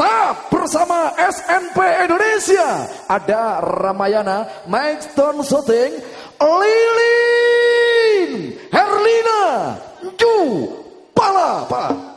tetap bersama SNP Indonesia ada Ramayana, Mike Stone Shooting, Lilin, Herlina, Ju, Palapa.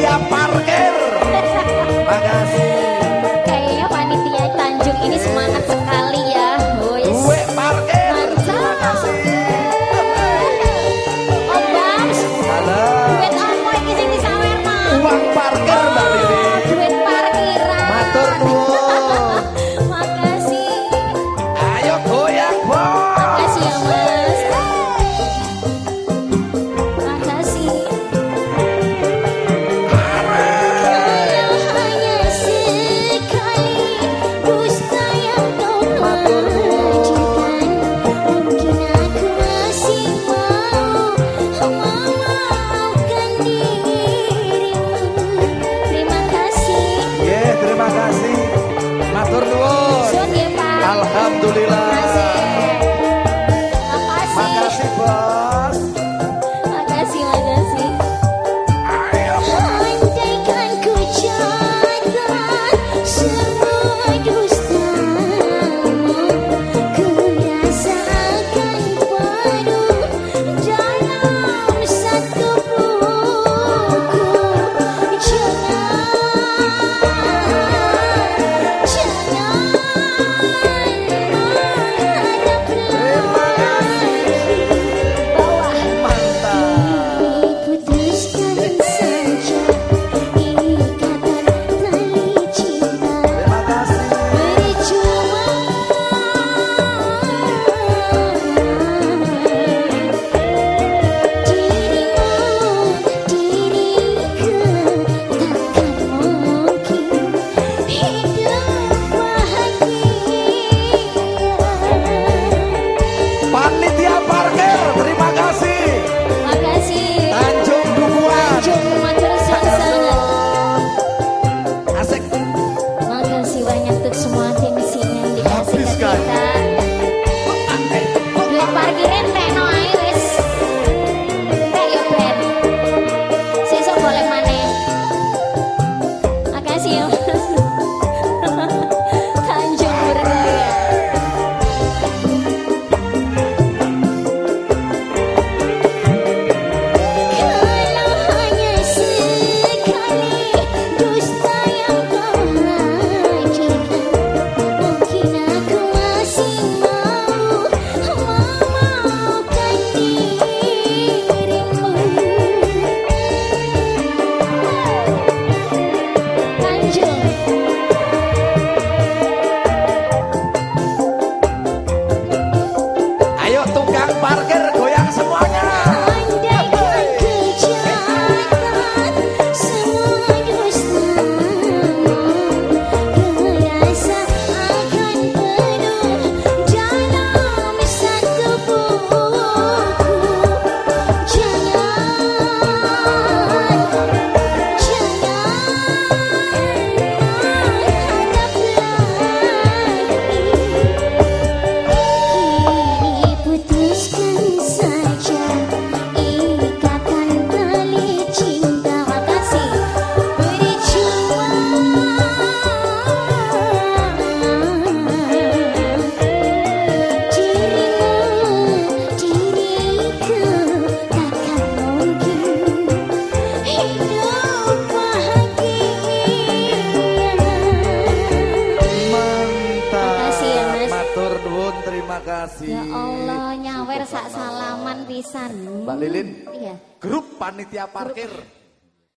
Yeah, yeah. Alhamdulillah. Pisan. Mbak Lilin, Iya. grup panitia parkir